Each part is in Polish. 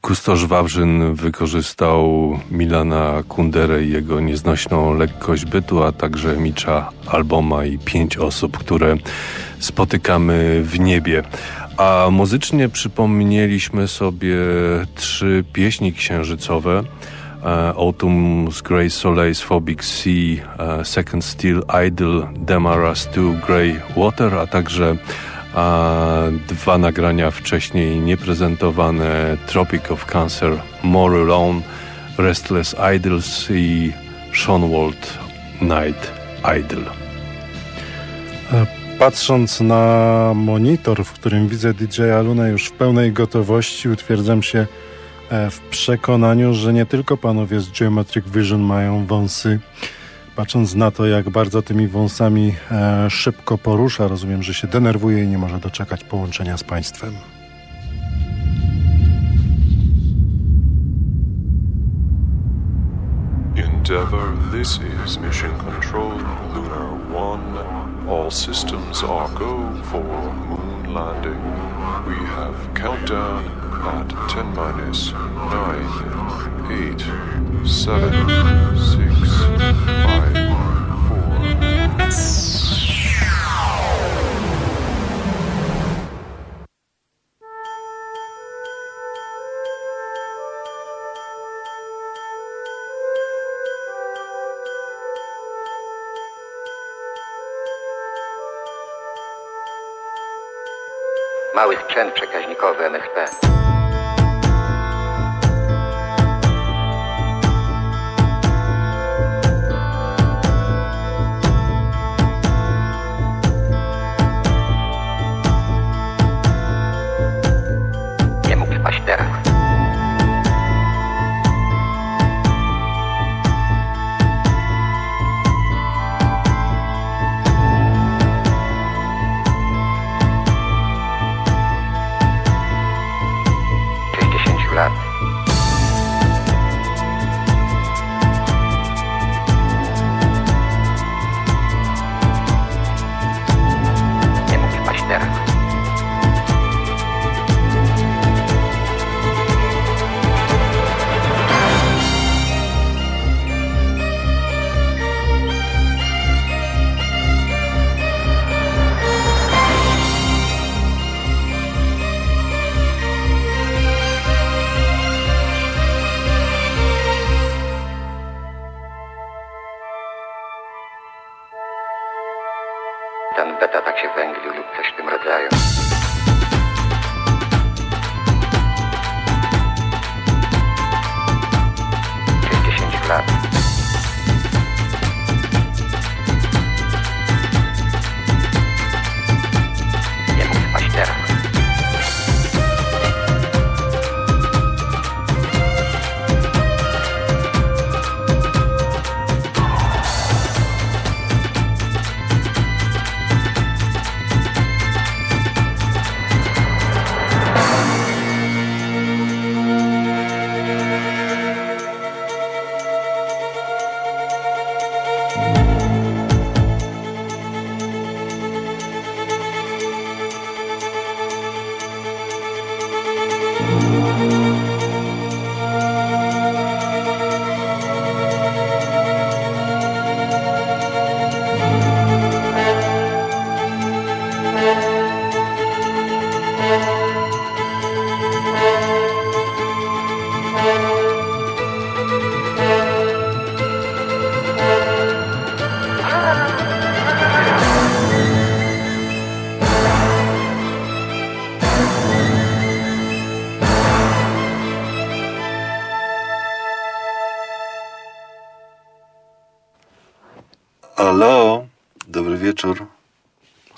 Kustosz Wawrzyn wykorzystał Milana Kunderę i jego nieznośną lekkość bytu, a także Micza Alboma i pięć osób, które spotykamy w niebie. A muzycznie przypomnieliśmy sobie trzy pieśni księżycowe. Uh, Autumn's Grey Soleil's Phobic Sea, uh, Second Steel Idol, Demaras 2 Grey Water, a także uh, dwa nagrania wcześniej nieprezentowane Tropic of Cancer, More Alone, Restless Idols i Seanwald Night Idol. Patrząc na monitor, w którym widzę DJ Luna już w pełnej gotowości, utwierdzam się e, w przekonaniu, że nie tylko panowie z Geometric Vision mają wąsy. Patrząc na to, jak bardzo tymi wąsami e, szybko porusza, rozumiem, że się denerwuje i nie może doczekać połączenia z państwem. Endeavour, this is Mission Control, Lunar 1. All systems are go for moon landing. We have countdown at 10 minus 9, 8, 7, 6, 5, 4. mały sprzęt przekaźnikowy MSP.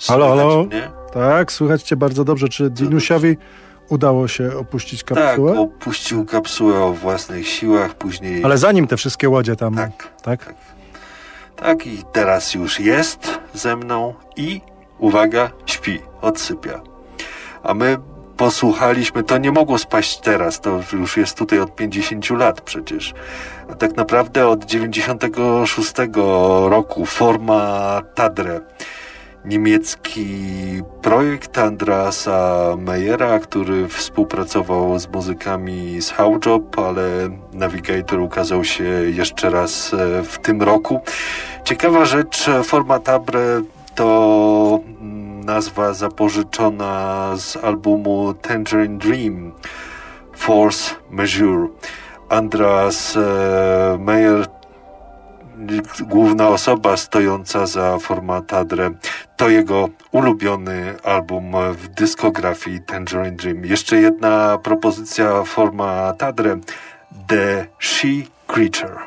Halo, halo. mnie? Tak, słychać cię bardzo dobrze. Czy Dinusiowi udało się opuścić Tak, kapsułę? opuścił kapsułę o własnych siłach, później... Ale zanim te wszystkie łodzie tam... Tak, tak? Tak i teraz już jest ze mną i, uwaga, śpi, odsypia. A my posłuchaliśmy, to nie mogło spaść teraz, to już jest tutaj od 50 lat przecież. A tak naprawdę od 96 roku forma Tadre. Niemiecki projekt Andrasa Meyera, który współpracował z muzykami z Howjob, ale Navigator ukazał się jeszcze raz e, w tym roku. Ciekawa rzecz, Formatabre to nazwa zapożyczona z albumu Tangerine Dream Force Majeure. Andras e, Meyer główna osoba stojąca za Formatadre. To jego ulubiony album w dyskografii Tangerine Dream. Jeszcze jedna propozycja Formatadre. The She Creature.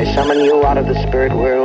I summon you out of the spirit world.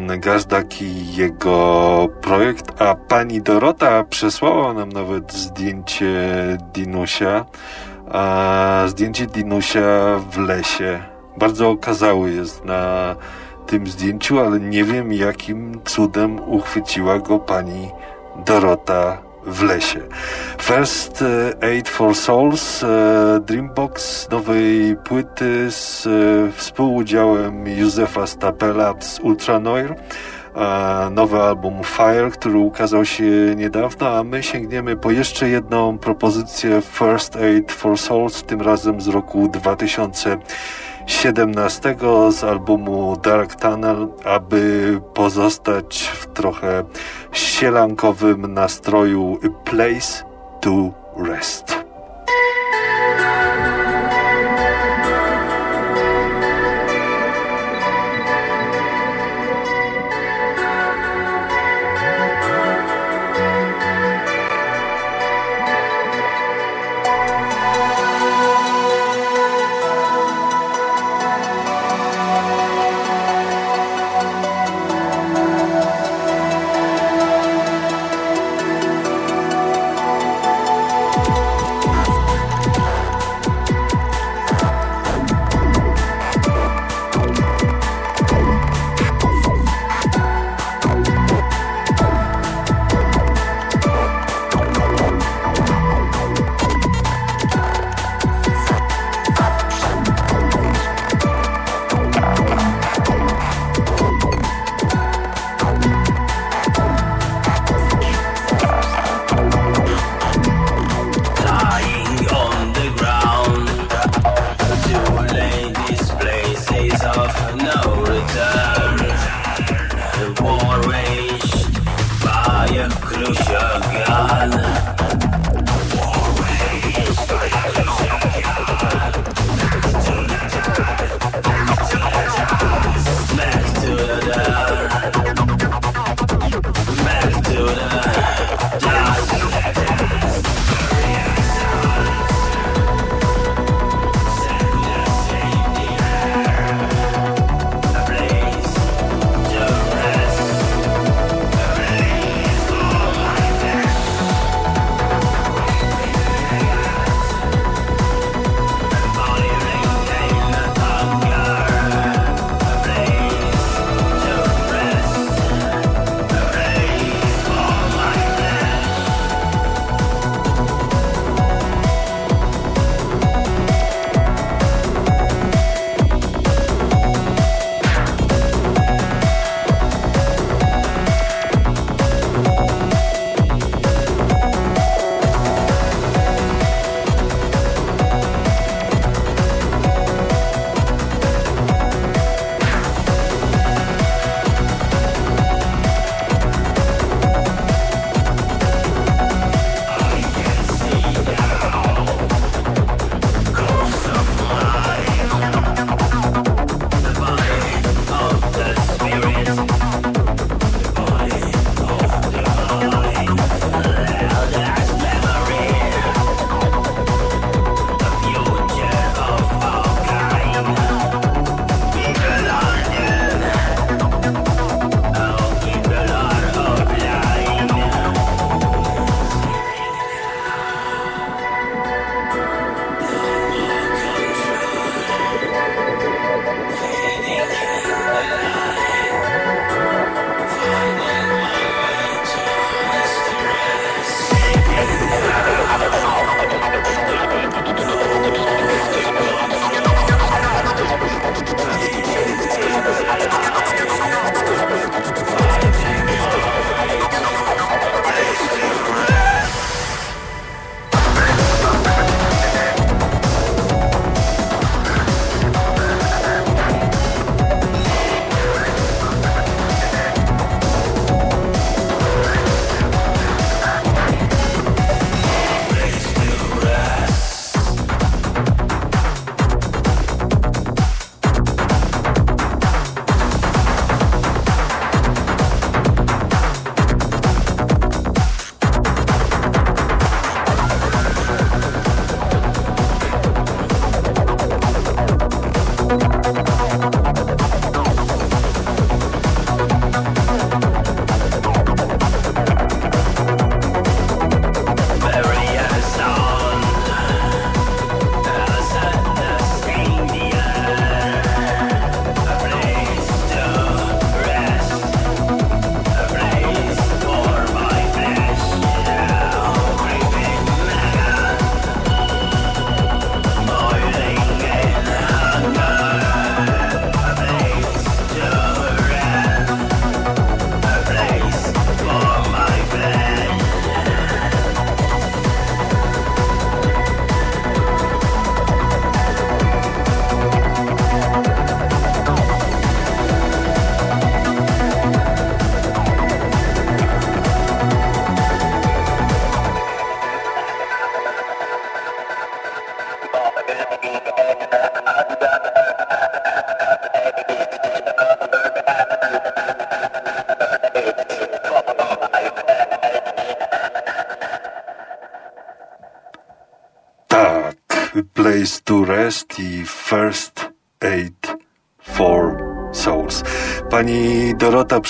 Istvan Gazdak i jego projekt, a pani Dorota przesłała nam nawet zdjęcie Dinusia, a zdjęcie Dinusia w lesie. Bardzo okazały jest na tym zdjęciu, ale nie wiem jakim cudem uchwyciła go pani Dorota w lesie. First e, Aid for Souls, e, Dreambox nowej płyty z e, współudziałem Józefa Stapela z Ultranoir, nowy album Fire, który ukazał się niedawno, a my sięgniemy po jeszcze jedną propozycję First Aid for Souls, tym razem z roku 2000 17 z albumu Dark Tunnel, aby pozostać w trochę sielankowym nastroju Place to Rest.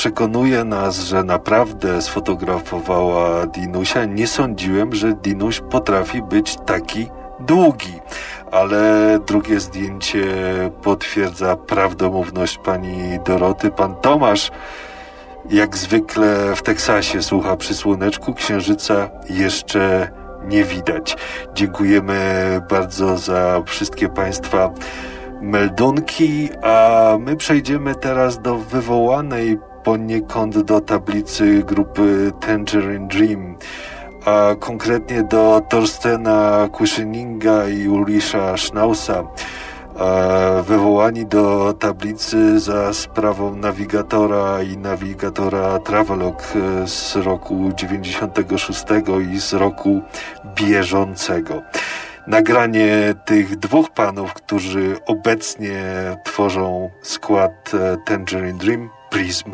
Przekonuje nas, że naprawdę sfotografowała Dinusia. Nie sądziłem, że Dinuś potrafi być taki długi, ale drugie zdjęcie potwierdza prawdomówność pani Doroty. Pan Tomasz jak zwykle w Teksasie słucha przy słoneczku, księżyca jeszcze nie widać. Dziękujemy bardzo za wszystkie Państwa meldunki, a my przejdziemy teraz do wywołanej poniekąd do tablicy grupy Tangerine Dream, a konkretnie do Torstena Kuszyninga i Ulrisza Schnausa wywołani do tablicy za sprawą nawigatora i nawigatora Travelog z roku 96 i z roku bieżącego. Nagranie tych dwóch panów, którzy obecnie tworzą skład e, Tangerine Dream Prism.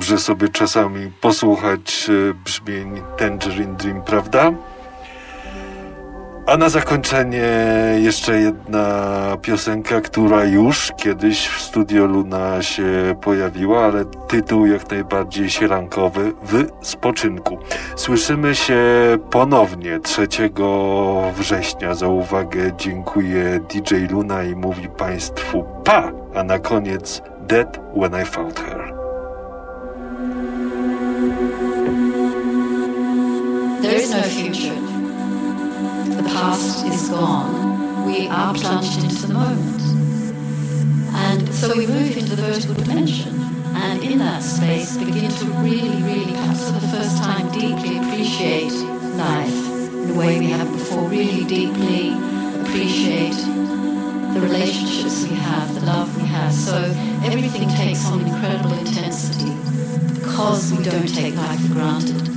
Dobrze sobie czasami posłuchać e, brzmień Tangerine Dream, prawda? A na zakończenie jeszcze jedna piosenka, która już kiedyś w Studio Luna się pojawiła, ale tytuł jak najbardziej sierankowy w spoczynku. Słyszymy się ponownie 3 września. Za uwagę dziękuję DJ Luna i mówi Państwu pa! A na koniec Dead When I Found Her. There is no future. The past is gone. We are plunged into the moment. And so we move into the vertical dimension. And in that space, begin to really, really, perhaps for the first time, deeply appreciate life in a way we haven't before. Really deeply appreciate the relationships we have, the love we have. So everything takes on incredible intensity because we don't take life for granted.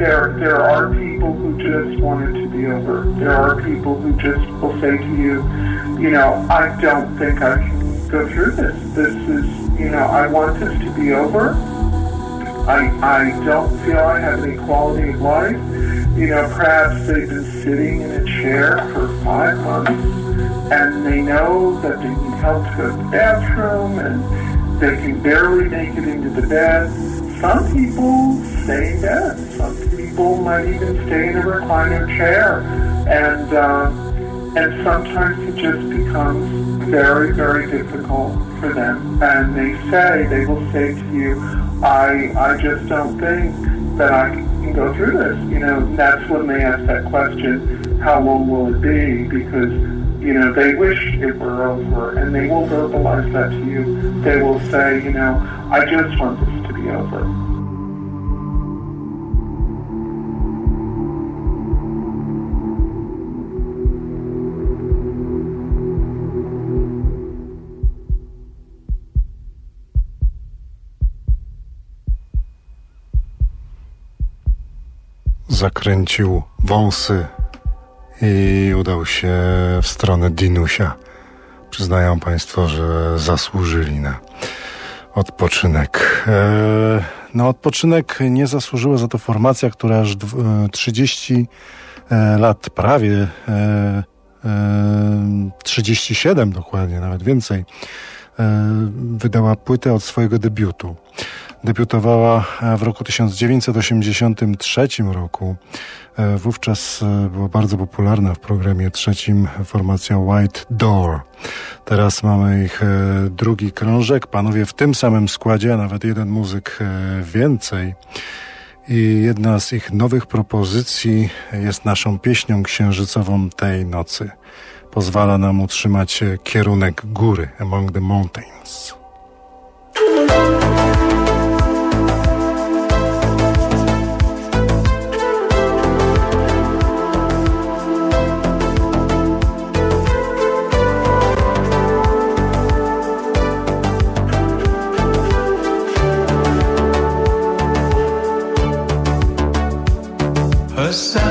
There there are people who just want it to be over. There are people who just will say to you, you know, I don't think I can go through this. This is, you know, I want this to be over. I I don't feel I have any quality of life. You know, perhaps they've been sitting in a chair for five months and they know that they need help to go to the bathroom and they can barely make it into the bed. Some people say bed. Some people might even stay in a recliner chair. And, uh, and sometimes it just becomes very, very difficult for them. And they say, they will say to you, I, I just don't think that I can go through this. You know, that's when they ask that question, how long will it be? Because, you know, they wish it were over and they will verbalize that to you. They will say, you know, I just want this to be over. Zakręcił wąsy i udał się w stronę Dinusia. Przyznają Państwo, że zasłużyli na odpoczynek. E, na odpoczynek nie zasłużyła za to formacja, która aż dw- e, 30 e, lat, prawie e, e, 37 dokładnie, nawet więcej, e, wydała płytę od swojego debiutu. Debiutowała e, w roku 1983 roku. E, Wówczas e, była bardzo popularna w programie trzecim formacja White Door. Teraz mamy ich drugi krążek. Panowie w tym samym składzie, a nawet jeden muzyk więcej. I jedna z ich nowych propozycji jest naszą pieśnią księżycową tej nocy. Pozwala nam utrzymać kierunek góry, Among the Mountains. A sun-filled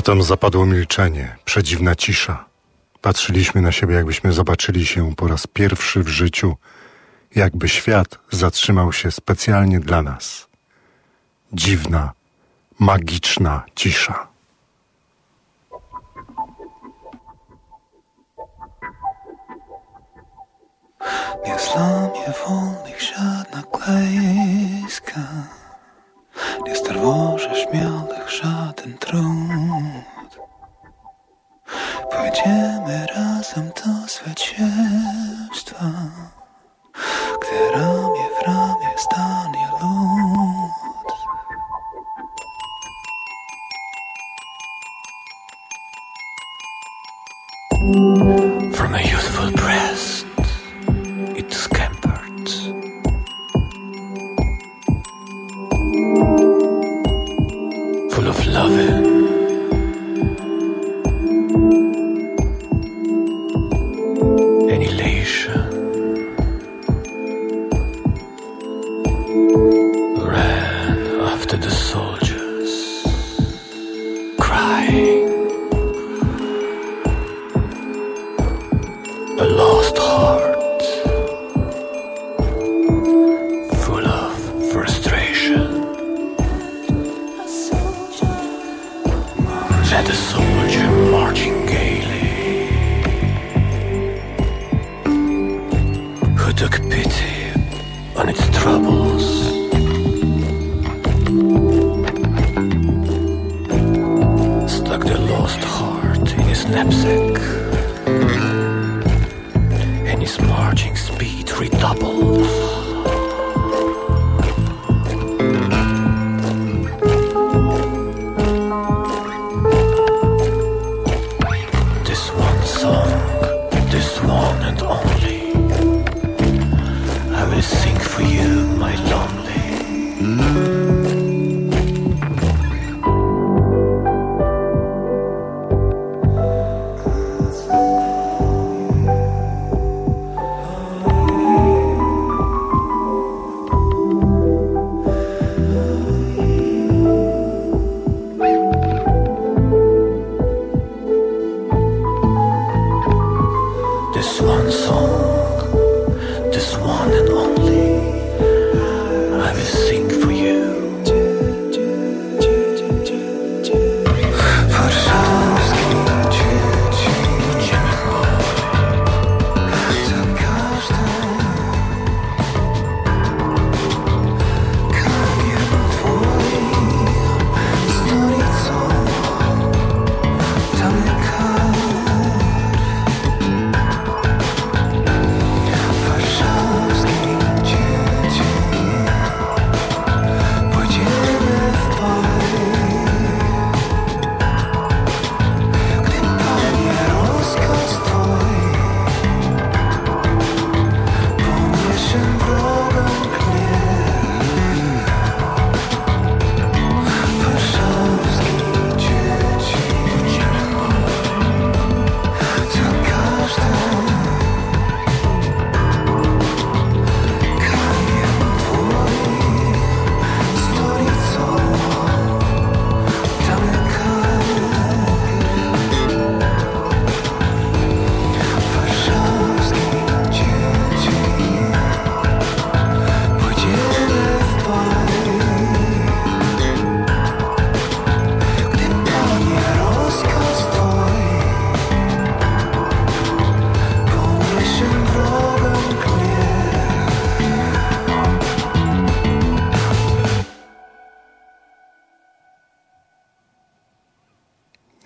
Potem zapadło milczenie, przedziwna cisza. Patrzyliśmy na siebie, jakbyśmy zobaczyli się po raz pierwszy w życiu, jakby świat zatrzymał się specjalnie dla nas. Dziwna, magiczna cisza. Nie złamie wolnych żadna klejska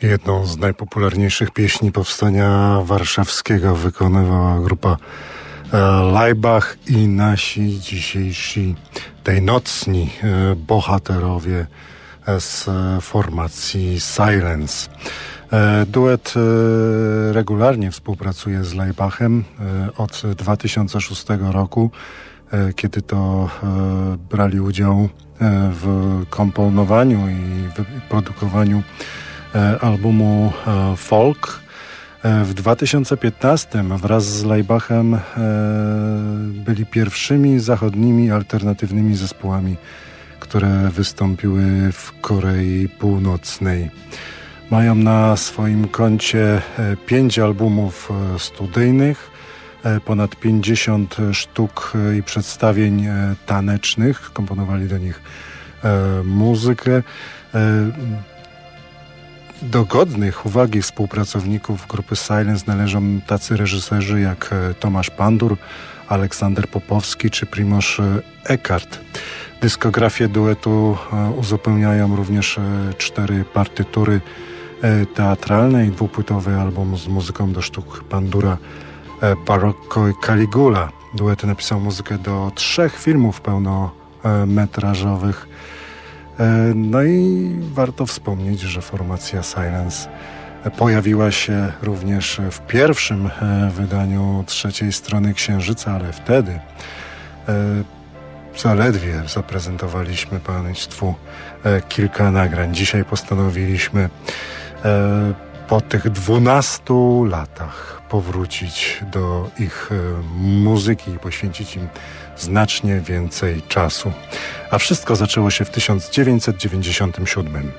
Jedną z najpopularniejszych pieśni powstania warszawskiego wykonywała grupa e, Leibach i nasi dzisiejsi, tej nocni e, bohaterowie z formacji Silence. E, duet regularnie współpracuje z Leibachem od 2006 roku, kiedy to brali udział w komponowaniu i produkowaniu E, albumu e, Folk. E, w 2015 wraz z Leibachem byli pierwszymi zachodnimi alternatywnymi zespołami, które wystąpiły w Korei Północnej. Mają na swoim koncie pięć albumów studyjnych, ponad 50 sztuk i przedstawień tanecznych. Komponowali do nich muzykę. Do godnych uwagi współpracowników grupy Silence należą tacy reżyserzy jak e, Tomasz Pandur, Aleksander Popowski czy Primoz e, Eckart. Dyskografię duetu e, uzupełniają również cztery partytury teatralne i dwupłytowy album z muzyką do sztuk Pandura Barocco i Caligula. Duet napisał muzykę do trzech filmów pełnometrażowych no i warto wspomnieć, że formacja Silence pojawiła się również w pierwszym e, wydaniu trzeciej strony Księżyca, ale wtedy e, zaledwie zaprezentowaliśmy Państwu e, kilka nagrań. Dzisiaj postanowiliśmy e, po tych dwunastu latach powrócić do ich e, muzyki i poświęcić im znacznie więcej czasu. A wszystko zaczęło się w 1997.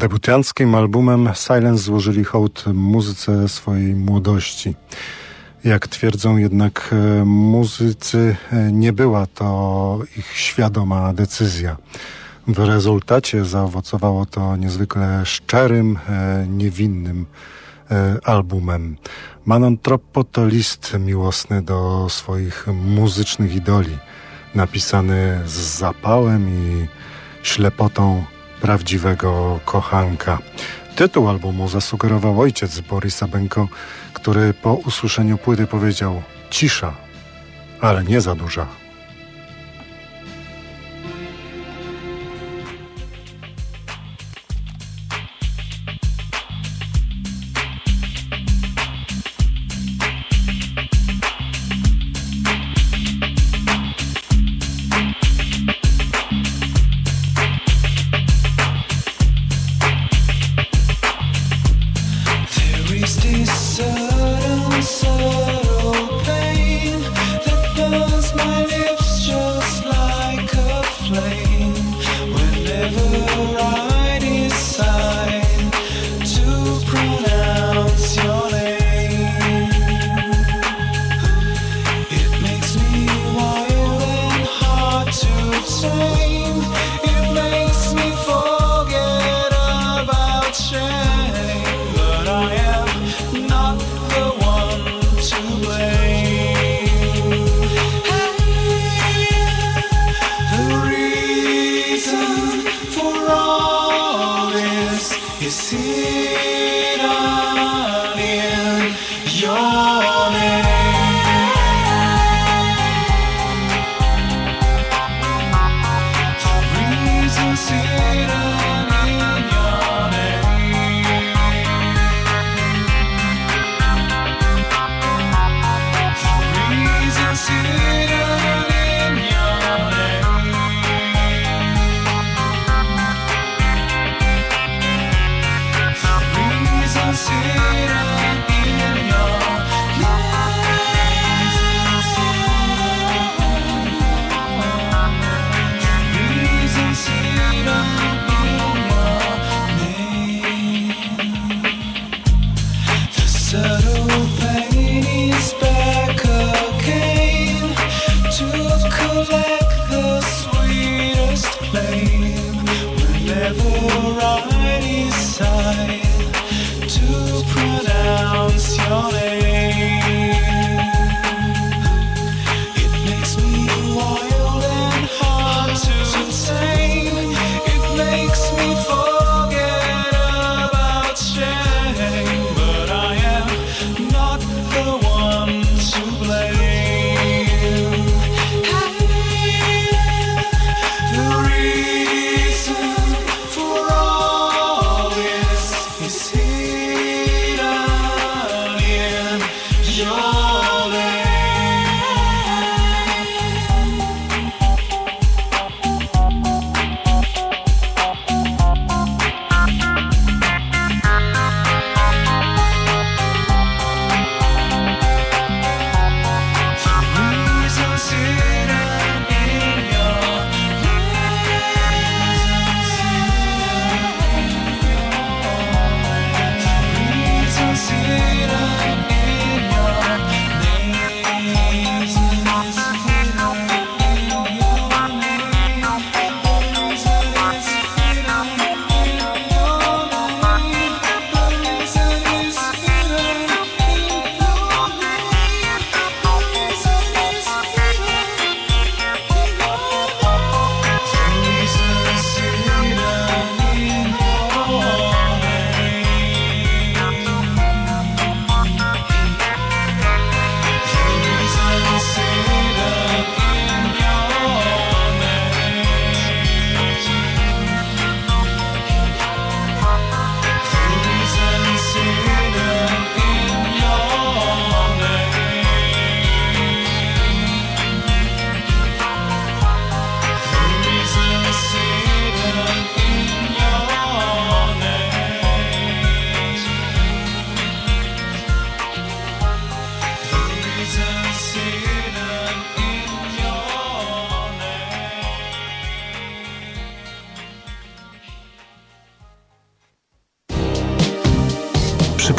debiutanckim albumem Silence złożyli hołd muzyce swojej młodości. Jak twierdzą jednak e, muzycy, e, nie była to ich świadoma decyzja. W rezultacie zaowocowało to niezwykle szczerym, e, niewinnym albumem. Manon Troppo to list miłosny do swoich muzycznych idoli, napisany z zapałem i ślepotą prawdziwego kochanka. Tytuł albumu zasugerował ojciec Borisa Benko, który po usłyszeniu płyty powiedział cisza, ale nie za duża.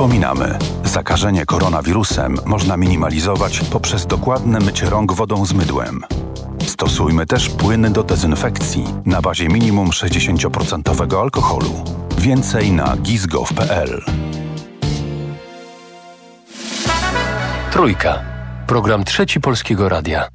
Przypominamy, zakażenie koronawirusem można minimalizować poprzez dokładne mycie rąk wodą z mydłem. Stosujmy też płyny do dezynfekcji na bazie minimum 60% alkoholu. Więcej na gizgov.pl Trójka. Program Trzeci Polskiego Radia.